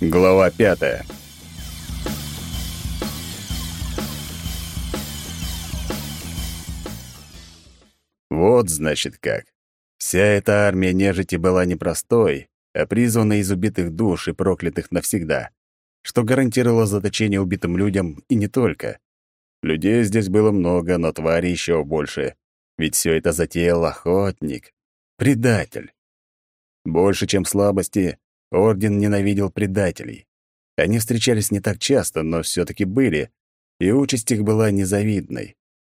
Глава пятая. Вот, значит, как. Вся эта армия нежити была непростой, а призвана из убитых душ и проклятых навсегда, что гарантировало заточение убитым людям и не только. Людей здесь было много, но твари еще больше, ведь все это затеял охотник, предатель. Больше, чем слабости, Орден ненавидел предателей. Они встречались не так часто, но все таки были, и участь их была незавидной.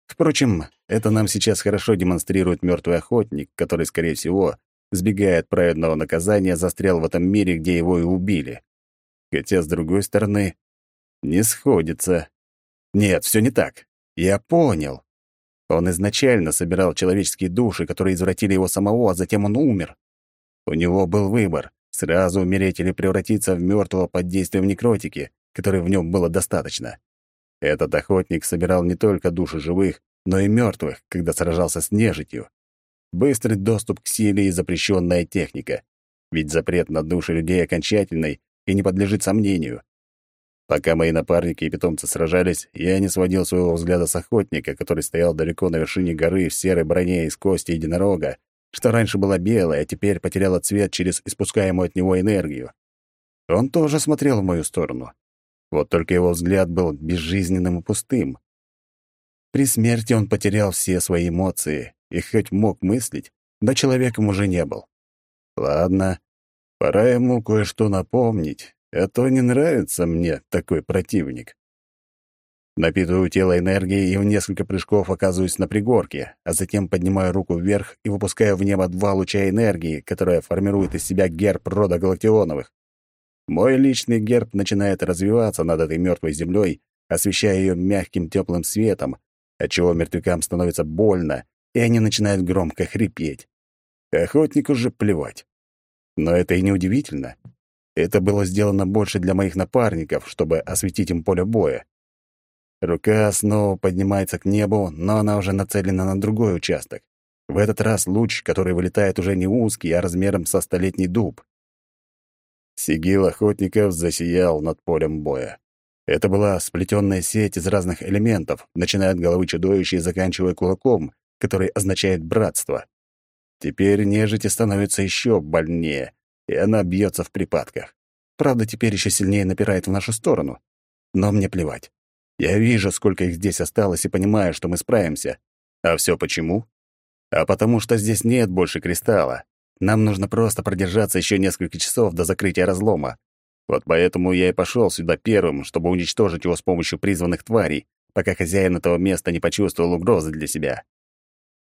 Впрочем, это нам сейчас хорошо демонстрирует мертвый охотник, который, скорее всего, сбегая от праведного наказания, застрял в этом мире, где его и убили. Хотя, с другой стороны, не сходится. Нет, все не так. Я понял. Он изначально собирал человеческие души, которые извратили его самого, а затем он умер. У него был выбор Сразу умереть или превратиться в мертвого под действием некротики, которой в нем было достаточно. Этот охотник собирал не только души живых, но и мертвых, когда сражался с нежитью. Быстрый доступ к силе и запрещенная техника. Ведь запрет на души людей окончательный и не подлежит сомнению. Пока мои напарники и питомцы сражались, я не сводил своего взгляда с охотника, который стоял далеко на вершине горы в серой броне из кости единорога что раньше была белая, а теперь потеряла цвет через испускаемую от него энергию. Он тоже смотрел в мою сторону. Вот только его взгляд был безжизненным и пустым. При смерти он потерял все свои эмоции и хоть мог мыслить, но человеком уже не был. Ладно, пора ему кое-что напомнить, а то не нравится мне такой противник. Напитываю тело энергией и в несколько прыжков оказываюсь на пригорке, а затем поднимаю руку вверх и выпускаю в небо два луча энергии, которая формирует из себя герб рода Галактионовых. Мой личный герб начинает развиваться над этой мертвой землей, освещая ее мягким теплым светом, отчего мертвякам становится больно, и они начинают громко хрипеть. Охотнику же плевать. Но это и не удивительно. Это было сделано больше для моих напарников, чтобы осветить им поле боя. Рука снова поднимается к небу, но она уже нацелена на другой участок. В этот раз луч, который вылетает уже не узкий, а размером со столетний дуб. Сигил охотников засиял над полем боя. Это была сплетенная сеть из разных элементов, начиная от головы чудовища и заканчивая кулаком, который означает братство. Теперь нежити становится еще больнее, и она бьется в припадках. Правда, теперь еще сильнее напирает в нашу сторону. Но мне плевать. Я вижу, сколько их здесь осталось, и понимаю, что мы справимся. А все почему? А потому что здесь нет больше кристалла. Нам нужно просто продержаться еще несколько часов до закрытия разлома. Вот поэтому я и пошел сюда первым, чтобы уничтожить его с помощью призванных тварей, пока хозяин этого места не почувствовал угрозы для себя.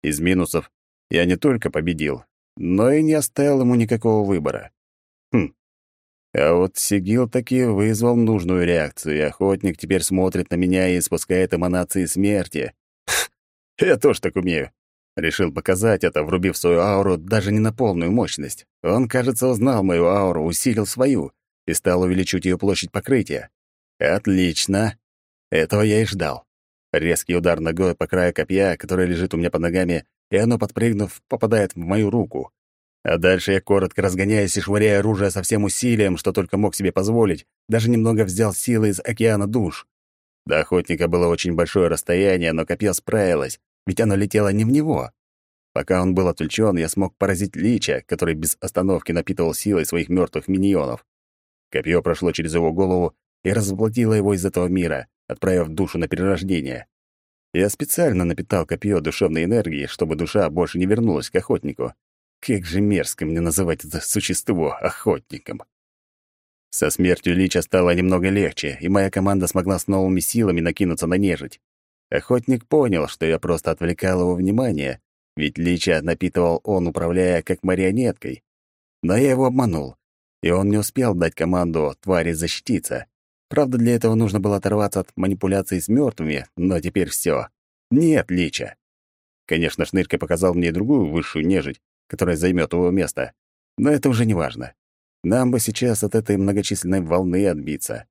Из минусов я не только победил, но и не оставил ему никакого выбора. Хм, а вот Сигил таки вызвал нужную реакцию, и охотник теперь смотрит на меня и испускает эманации смерти. Я тоже так умею. Решил показать это, врубив свою ауру даже не на полную мощность. Он, кажется, узнал мою ауру, усилил свою и стал увеличивать ее площадь покрытия. Отлично. Этого я и ждал. Резкий удар ногой по краю копья, которое лежит у меня под ногами, и оно, подпрыгнув, попадает в мою руку. А дальше я коротко разгоняюсь и швыряя оружие со всем усилием, что только мог себе позволить, даже немного взял силы из океана душ. До охотника было очень большое расстояние, но копье справилось, ведь оно летело не в него. Пока он был отвлечен, я смог поразить Лича, который без остановки напитывал силой своих мертвых миньонов. Копье прошло через его голову и разоблатило его из этого мира, отправив душу на перерождение. Я специально напитал копье душевной энергией, чтобы душа больше не вернулась к охотнику. Как же мерзко мне называть это существо охотником. Со смертью Лича стало немного легче, и моя команда смогла с новыми силами накинуться на нежить. Охотник понял, что я просто отвлекал его внимание, ведь Лича напитывал он, управляя как марионеткой. Но я его обманул, и он не успел дать команду твари защититься. Правда, для этого нужно было оторваться от манипуляций с мертвыми, но теперь все. Нет Лича. Конечно, Шнырька показал мне другую высшую нежить, которая займет его место. Но это уже не важно. Нам бы сейчас от этой многочисленной волны отбиться.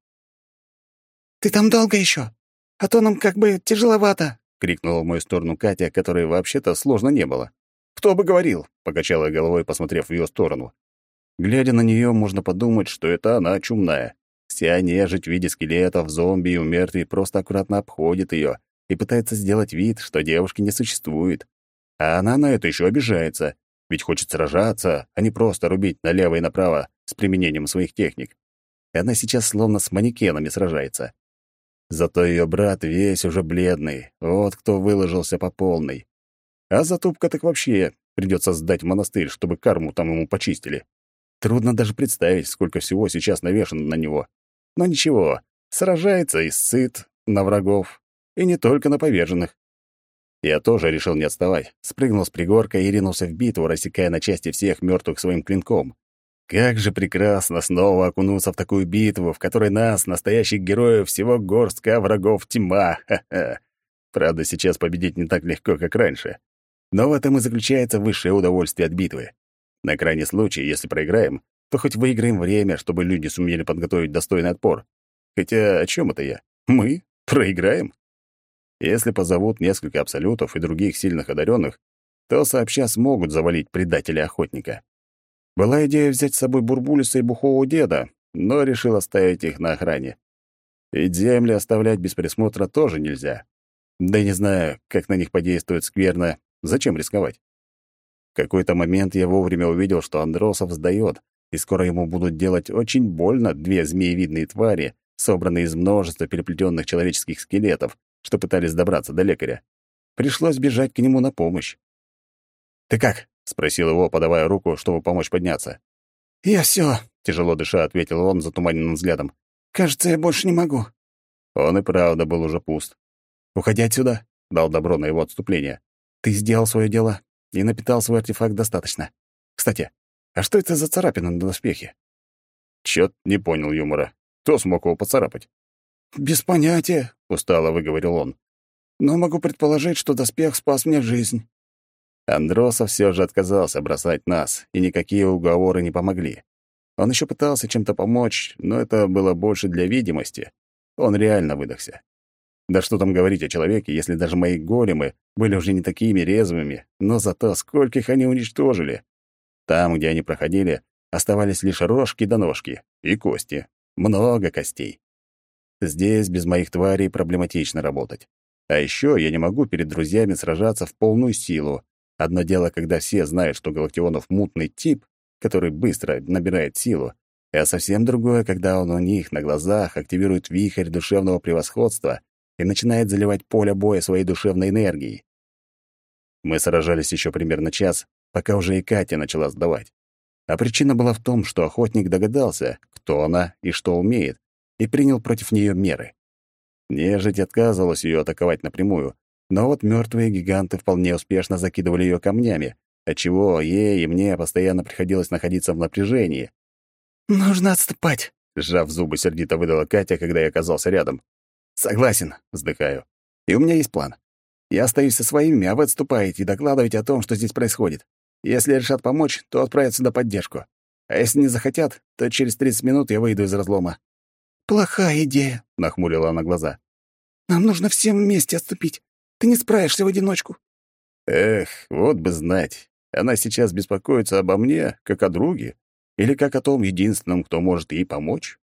«Ты там долго еще? А то нам как бы тяжеловато!» — крикнула в мою сторону Катя, которой вообще-то сложно не было. «Кто бы говорил?» — покачала головой, посмотрев в ее сторону. Глядя на нее, можно подумать, что это она чумная. Вся нежить в виде скелетов, зомби и умертвий просто аккуратно обходит ее и пытается сделать вид, что девушки не существует. А она на это еще обижается, ведь хочет сражаться, а не просто рубить налево и направо с применением своих техник. И она сейчас словно с манекенами сражается. Зато ее брат весь уже бледный, вот кто выложился по полной. А затупка так вообще придется сдать в монастырь, чтобы карму там ему почистили. Трудно даже представить, сколько всего сейчас навешано на него. Но ничего, сражается и сыт на врагов, и не только на поверженных. Я тоже решил не отставать, спрыгнул с пригорка и ринулся в битву, рассекая на части всех мертвых своим клинком. Как же прекрасно снова окунуться в такую битву, в которой нас, настоящих героев, всего горстка, врагов тьма. Ха-ха. Правда, сейчас победить не так легко, как раньше. Но в этом и заключается высшее удовольствие от битвы. На крайний случай, если проиграем, то хоть выиграем время, чтобы люди сумели подготовить достойный отпор. Хотя о чем это я? Мы? Проиграем? Если позовут несколько абсолютов и других сильных одаренных, то сообща смогут завалить предателя-охотника. Была идея взять с собой Бурбулиса и Бухового деда, но решил оставить их на охране. Ведь земли оставлять без присмотра тоже нельзя. Да не знаю, как на них подействует скверно, зачем рисковать. В какой-то момент я вовремя увидел, что Андросов сдаёт, и скоро ему будут делать очень больно две змеевидные твари, собранные из множества переплетенных человеческих скелетов, что пытались добраться до лекаря. Пришлось бежать к нему на помощь. «Ты как?» — спросил его, подавая руку, чтобы помочь подняться. «Я все, тяжело дыша, ответил он затуманенным взглядом. «Кажется, я больше не могу». Он и правда был уже пуст. «Уходи отсюда», — дал добро на его отступление. «Ты сделал свое дело и напитал свой артефакт достаточно. Кстати, а что это за царапина на доспехе?» Чёт не понял юмора. Кто смог его поцарапать? «Без понятия», — устало выговорил он. «Но могу предположить, что доспех спас мне жизнь». Андросов все же отказался бросать нас, и никакие уговоры не помогли. Он еще пытался чем-то помочь, но это было больше для видимости. Он реально выдохся. Да что там говорить о человеке, если даже мои големы были уже не такими резвыми, но зато скольких они уничтожили. Там, где они проходили, оставались лишь рожки до ножки и кости. Много костей. Здесь без моих тварей проблематично работать. А еще я не могу перед друзьями сражаться в полную силу. Одно дело, когда все знают, что Галактионов мутный тип, который быстро набирает силу, а совсем другое, когда он у них на глазах активирует вихрь душевного превосходства и начинает заливать поле боя своей душевной энергией. Мы сражались еще примерно час, пока уже и Катя начала сдавать. А причина была в том, что охотник догадался, кто она и что умеет, и принял против нее меры. Нежить отказывалась ее атаковать напрямую, но вот мертвые гиганты вполне успешно закидывали ее камнями, отчего ей и мне постоянно приходилось находиться в напряжении. «Нужно отступать», — сжав зубы, сердито выдала Катя, когда я оказался рядом. «Согласен», — вздыхаю. «И у меня есть план. Я остаюсь со своими, а вы отступаете и докладываете о том, что здесь происходит. Если решат помочь, то отправят сюда поддержку. А если не захотят, то через 30 минут я выйду из разлома. «Плохая идея», — нахмурила она глаза. «Нам нужно всем вместе отступить. Ты не справишься в одиночку». Эх, вот бы знать. Она сейчас беспокоится обо мне, как о друге, или как о том единственном, кто может ей помочь.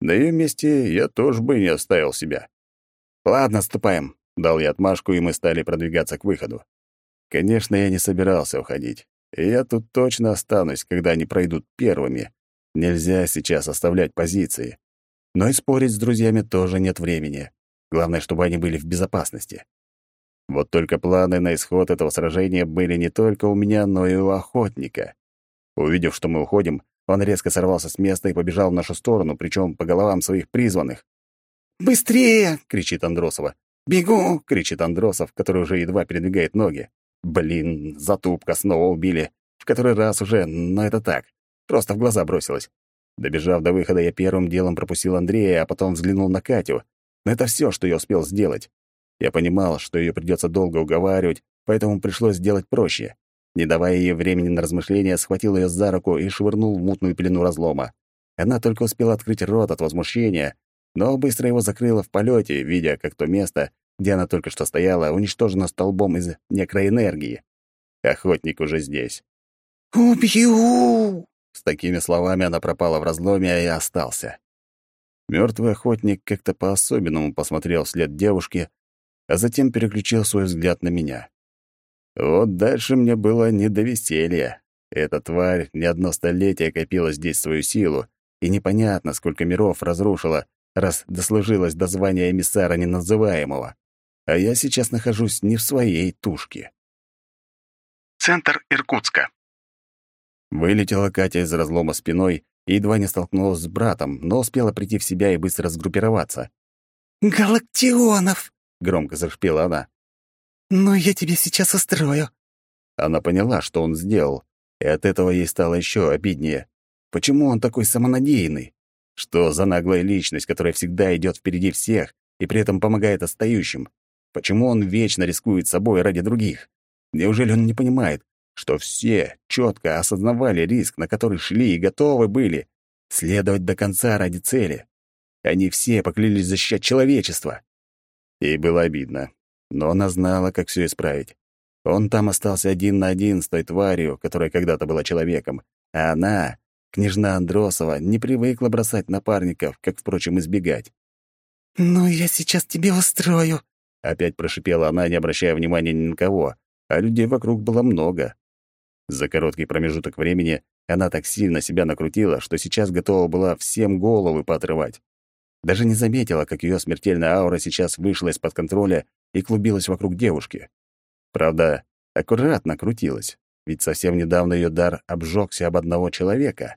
На ее месте я тоже бы не оставил себя. «Ладно, ступаем», — дал я отмашку, и мы стали продвигаться к выходу. Конечно, я не собирался уходить. Я тут точно останусь, когда они пройдут первыми. Нельзя сейчас оставлять позиции. Но и спорить с друзьями тоже нет времени. Главное, чтобы они были в безопасности. Вот только планы на исход этого сражения были не только у меня, но и у охотника. Увидев, что мы уходим, он резко сорвался с места и побежал в нашу сторону, причем по головам своих призванных. «Быстрее!» — кричит Андросова. «Бегу!» — кричит Андросов, который уже едва передвигает ноги. Блин, затупка снова убили. В который раз уже, но это так. Просто в глаза бросилось. Добежав до выхода, я первым делом пропустил Андрея, а потом взглянул на Катю. Но это все, что я успел сделать. Я понимал, что ее придется долго уговаривать, поэтому пришлось сделать проще. Не давая ей времени на размышления, схватил ее за руку и швырнул в мутную пелену разлома. Она только успела открыть рот от возмущения, но быстро его закрыла в полете, видя, как то место, где она только что стояла, уничтожено столбом из некроэнергии. Охотник уже здесь. «Убью!» С такими словами она пропала в разломе, а я остался. Мертвый охотник как-то по-особенному посмотрел вслед девушки, а затем переключил свой взгляд на меня. Вот дальше мне было не до веселья. Эта тварь не одно столетие копила здесь свою силу, и непонятно, сколько миров разрушила, раз дослужилась до звания эмиссара неназываемого. А я сейчас нахожусь не в своей тушке. Центр Иркутска. Вылетела Катя из разлома спиной и едва не столкнулась с братом, но успела прийти в себя и быстро сгруппироваться. «Галактионов!» — громко зашипела она. «Ну, я тебе сейчас устрою». Она поняла, что он сделал, и от этого ей стало еще обиднее. Почему он такой самонадеянный? Что за наглая личность, которая всегда идет впереди всех и при этом помогает отстающим? Почему он вечно рискует собой ради других? Неужели он не понимает, что все четко осознавали риск, на который шли и готовы были следовать до конца ради цели? Они все поклялись защищать человечество. Ей было обидно, но она знала, как все исправить. Он там остался один на один с той тварью, которая когда-то была человеком, а она, княжна Андросова, не привыкла бросать напарников, как, впрочем, избегать. «Ну, я сейчас тебе устрою», — опять прошипела она, не обращая внимания ни на кого, а людей вокруг было много. За короткий промежуток времени она так сильно себя накрутила, что сейчас готова была всем головы поотрывать. Даже не заметила, как ее смертельная аура сейчас вышла из-под контроля и клубилась вокруг девушки. Правда, аккуратно крутилась, ведь совсем недавно ее дар обжегся об одного человека.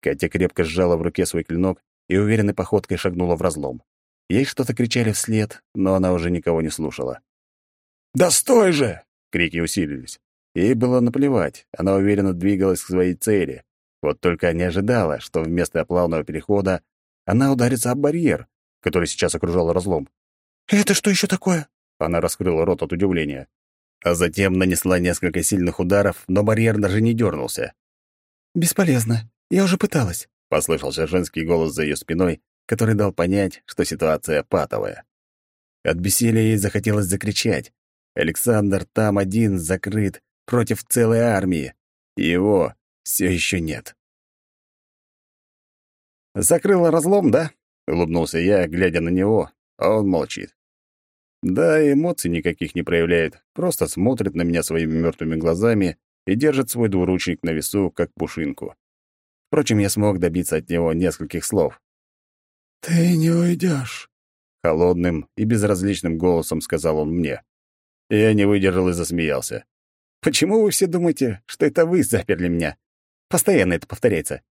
Катя крепко сжала в руке свой клинок и уверенной походкой шагнула в разлом. Ей что-то кричали вслед, но она уже никого не слушала. «Да стой же!» — крики усилились. Ей было наплевать, она уверенно двигалась к своей цели. Вот только не ожидала, что вместо плавного перехода она ударится об барьер, который сейчас окружал разлом. «Это что еще такое?» Она раскрыла рот от удивления. А затем нанесла несколько сильных ударов, но барьер даже не дернулся. «Бесполезно. Я уже пыталась», — послышался женский голос за ее спиной, который дал понять, что ситуация патовая. От бессилия ей захотелось закричать. Александр там один, закрыт, против целой армии. Его все еще нет. «Закрыла разлом, да?» — улыбнулся я, глядя на него, а он молчит. Да, эмоций никаких не проявляет, просто смотрит на меня своими мертвыми глазами и держит свой двуручник на весу, как пушинку. Впрочем, я смог добиться от него нескольких слов. «Ты не уйдешь», — холодным и безразличным голосом сказал он мне. Я не выдержал и засмеялся. Почему вы все думаете, что это вы заперли меня? Постоянно это повторяется.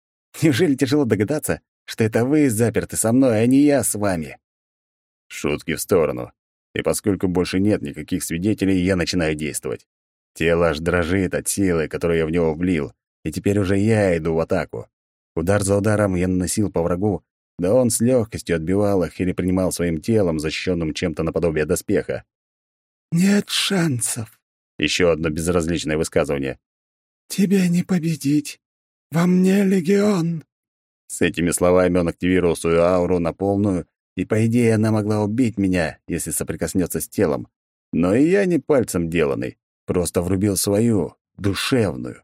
Неужели тяжело догадаться, что это вы заперты со мной, а не я с вами? Шутки в сторону. И поскольку больше нет никаких свидетелей, я начинаю действовать. Тело аж дрожит от силы, которую я в него влил, и теперь уже я иду в атаку. Удар за ударом я наносил по врагу, да он с легкостью отбивал их или принимал своим телом, защищенным чем-то наподобие доспеха. «Нет шансов», еще одно безразличное высказывание. «Тебе не победить. Во мне легион». С этими словами он активировал свою ауру на полную, и, по идее, она могла убить меня, если соприкоснется с телом. Но и я не пальцем деланный, просто врубил свою, душевную.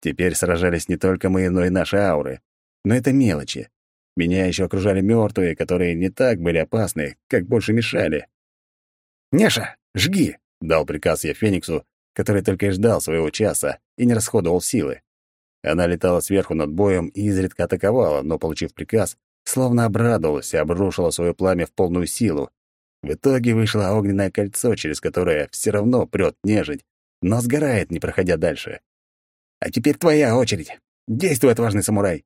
Теперь сражались не только мы, но и наши ауры. Но это мелочи. Меня еще окружали мертвые, которые не так были опасны, как больше мешали. «Неша, жги!» — дал приказ я Фениксу, который только и ждал своего часа и не расходовал силы. Она летала сверху над боем и изредка атаковала, но, получив приказ, словно обрадовалась и обрушила свое пламя в полную силу. В итоге вышло огненное кольцо, через которое все равно прет нежить, но сгорает, не проходя дальше. «А теперь твоя очередь. Действуй, отважный самурай!»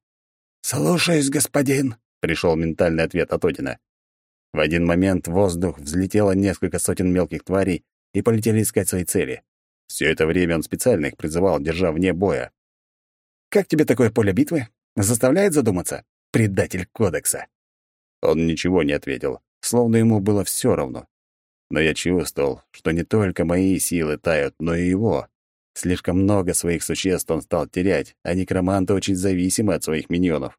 «Слушаюсь, господин», — пришел ментальный ответ от Одина. В один момент в воздух взлетело несколько сотен мелких тварей, и полетели искать свои цели. Все это время он специально их призывал, держа вне боя. «Как тебе такое поле битвы? Заставляет задуматься? Предатель кодекса!» Он ничего не ответил, словно ему было все равно. Но я чувствовал, что не только мои силы тают, но и его. Слишком много своих существ он стал терять, а некроманты очень зависимы от своих миньонов.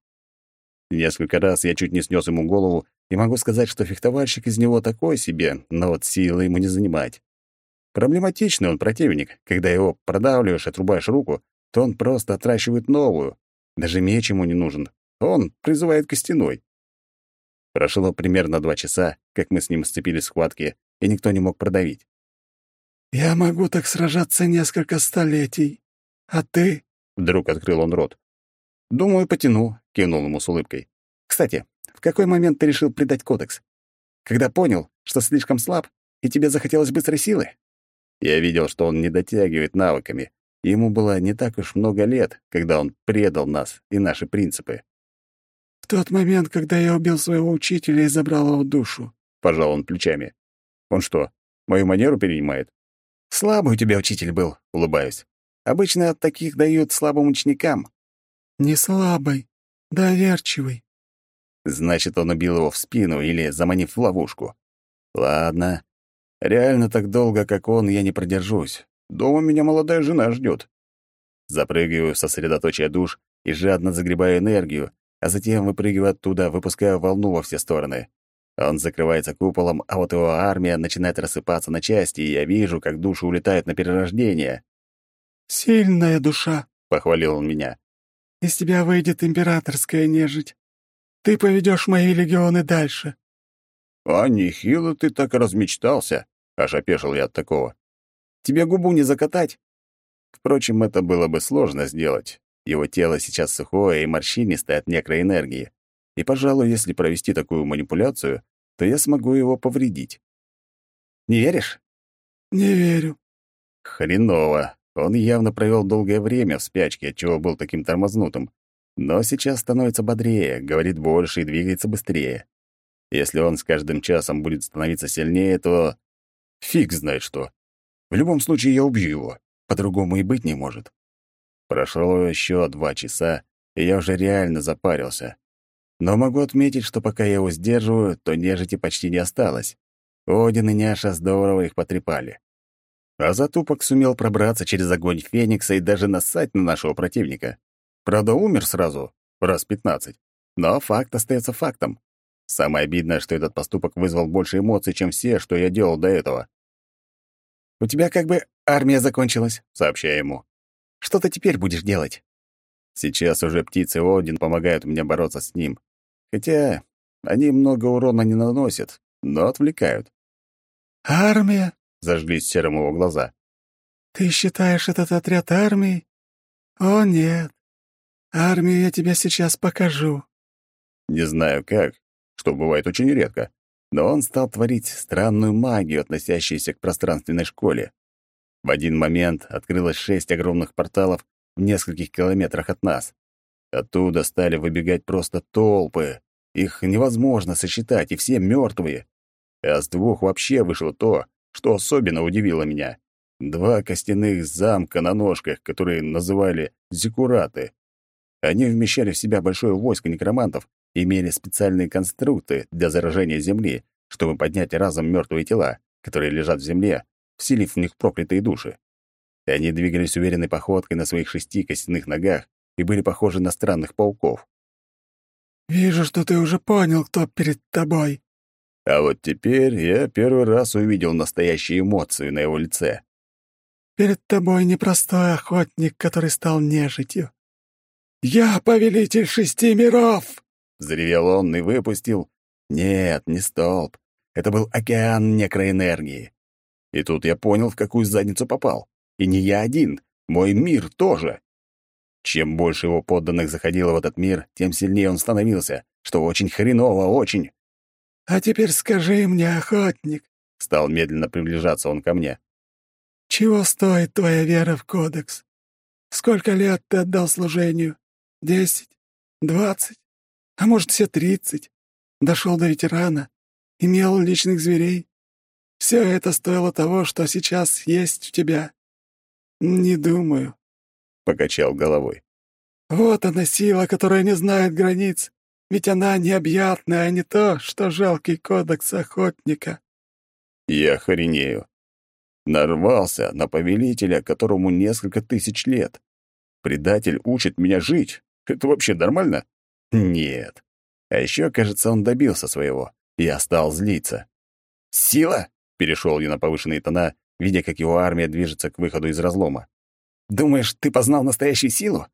Несколько раз я чуть не снес ему голову, и могу сказать, что фехтовальщик из него такой себе, но вот силы ему не занимать. Проблематичный он противник, когда его продавливаешь, отрубаешь руку, то он просто отращивает новую. Даже меч ему не нужен. Он призывает костяной. Прошло примерно два часа, как мы с ним сцепились в схватке, и никто не мог продавить. «Я могу так сражаться несколько столетий. А ты?» Вдруг открыл он рот. «Думаю, потяну», — кивнул ему с улыбкой. «Кстати, в какой момент ты решил предать кодекс? Когда понял, что слишком слаб, и тебе захотелось быстрой силы?» Я видел, что он не дотягивает навыками. Ему было не так уж много лет, когда он предал нас и наши принципы. «В тот момент, когда я убил своего учителя и забрал его душу», — пожал он плечами. «Он что, мою манеру перенимает?» «Слабый у тебя учитель был», — улыбаюсь. «Обычно от таких дают слабым ученикам». «Не слабый, доверчивый». Значит, он убил его в спину или заманив в ловушку. Ладно. Реально так долго, как он, я не продержусь. Дома меня молодая жена ждет. Запрыгиваю в сосредоточие душ и жадно загребаю энергию, а затем выпрыгиваю оттуда, выпуская волну во все стороны. Он закрывается куполом, а вот его армия начинает рассыпаться на части, и я вижу, как души улетают на перерождение. «Сильная душа», — похвалил он меня. «Из тебя выйдет императорская нежить. Ты поведешь мои легионы дальше». «А нехило ты так размечтался», — аж опешил я от такого. «Тебе губу не закатать?» Впрочем, это было бы сложно сделать. Его тело сейчас сухое и морщинистое от некроэнергии. И, пожалуй, если провести такую манипуляцию, то я смогу его повредить. Не веришь? Не верю. Хреново. Он явно провел долгое время в спячке, отчего был таким тормознутым. Но сейчас становится бодрее, говорит больше и двигается быстрее. Если он с каждым часом будет становиться сильнее, то... Фиг знает что. В любом случае я убью его. По-другому и быть не может. Прошло еще два часа, и я уже реально запарился. Но могу отметить, что пока я его сдерживаю, то нежити почти не осталось. Один и Няша здорово их потрепали. А затупок сумел пробраться через огонь Феникса и даже нассать на нашего противника. Правда, умер сразу, раз пятнадцать. Но факт остается фактом. Самое обидное, что этот поступок вызвал больше эмоций, чем все, что я делал до этого. «У тебя как бы армия закончилась», — сообщаю ему. Что ты теперь будешь делать?» Сейчас уже птицы Один помогают мне бороться с ним. Хотя они много урона не наносят, но отвлекают. «Армия?» — зажглись серым его глаза. «Ты считаешь этот отряд армией? О, нет. Армию я тебе сейчас покажу». Не знаю как, что бывает очень редко, но он стал творить странную магию, относящуюся к пространственной школе. В один момент открылось шесть огромных порталов в нескольких километрах от нас. Оттуда стали выбегать просто толпы. Их невозможно сосчитать, и все мертвые. А с двух вообще вышло то, что особенно удивило меня. Два костяных замка на ножках, которые называли зикураты. Они вмещали в себя большое войско некромантов имели специальные конструкты для заражения земли, чтобы поднять разом мертвые тела, которые лежат в земле, вселив в них проклятые души. И они двигались уверенной походкой на своих шести костяных ногах и были похожи на странных пауков. «Вижу, что ты уже понял, кто перед тобой». А вот теперь я первый раз увидел настоящие эмоции на его лице. «Перед тобой непростой охотник, который стал нежитью. Я повелитель шести миров!» Заревел он и выпустил... Нет, не столб. Это был океан некроэнергии. И тут я понял, в какую задницу попал. И не я один, мой мир тоже. Чем больше его подданных заходило в этот мир, тем сильнее он становился, что очень хреново, очень. «А теперь скажи мне, охотник», — стал медленно приближаться он ко мне. «Чего стоит твоя вера в кодекс? Сколько лет ты отдал служению? Десять? Двадцать? А может, все тридцать? Дошел до ветерана? Имел личных зверей? Все это стоило того, что сейчас есть в тебя. Не думаю, покачал головой. Вот она сила, которая не знает границ, ведь она необъятная, а не то, что жалкий кодекс охотника. Я охренею. Нарвался на повелителя, которому несколько тысяч лет. Предатель учит меня жить. Это вообще нормально? Нет. А еще, кажется, он добился своего. Я стал злиться. Сила? Перешел я на повышенные тона, видя, как его армия движется к выходу из разлома. Думаешь, ты познал настоящую силу?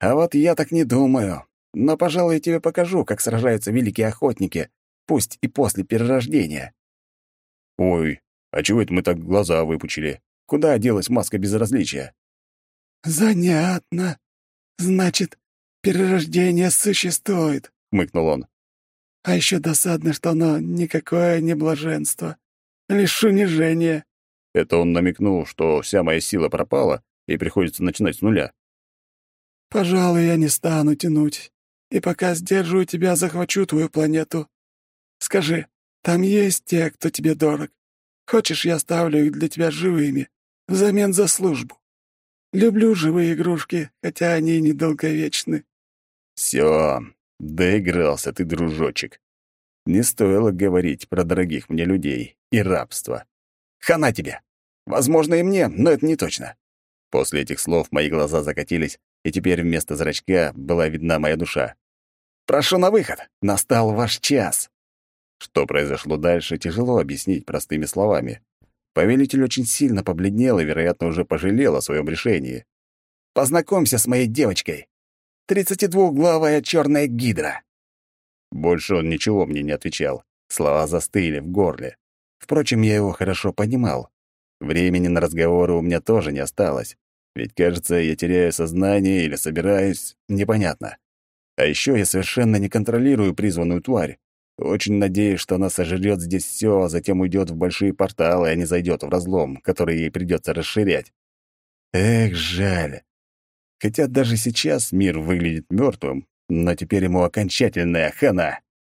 А вот я так не думаю. Но, пожалуй, я тебе покажу, как сражаются великие охотники, пусть и после перерождения. Ой, а чего это мы так глаза выпучили? Куда делась маска безразличия? Занятно. Значит, перерождение существует, хмыкнул он. А еще досадно, что оно никакое не блаженство, лишь унижение. Это он намекнул, что вся моя сила пропала, и приходится начинать с нуля. Пожалуй, я не стану тянуть. И пока сдерживаю тебя, захвачу твою планету. Скажи, там есть те, кто тебе дорог? Хочешь, я оставлю их для тебя живыми, взамен за службу? Люблю живые игрушки, хотя они недолговечны. Все, доигрался ты, дружочек. Не стоило говорить про дорогих мне людей и рабство. Хана тебе! Возможно, и мне, но это не точно. После этих слов мои глаза закатились, и теперь вместо зрачка была видна моя душа. «Прошу на выход! Настал ваш час!» Что произошло дальше, тяжело объяснить простыми словами. Повелитель очень сильно побледнел и, вероятно, уже пожалел о своем решении. «Познакомься с моей девочкой. Тридцатидвухглавая черная гидра». Больше он ничего мне не отвечал. Слова застыли в горле. Впрочем, я его хорошо понимал. Времени на разговоры у меня тоже не осталось. Ведь, кажется, я теряю сознание или собираюсь, непонятно. А еще я совершенно не контролирую призванную тварь. Очень надеюсь, что она сожрет здесь все, а затем уйдет в большие порталы, а не зайдет в разлом, который ей придется расширять. Эх, жаль. Хотя даже сейчас мир выглядит мертвым, но теперь ему окончательная хана.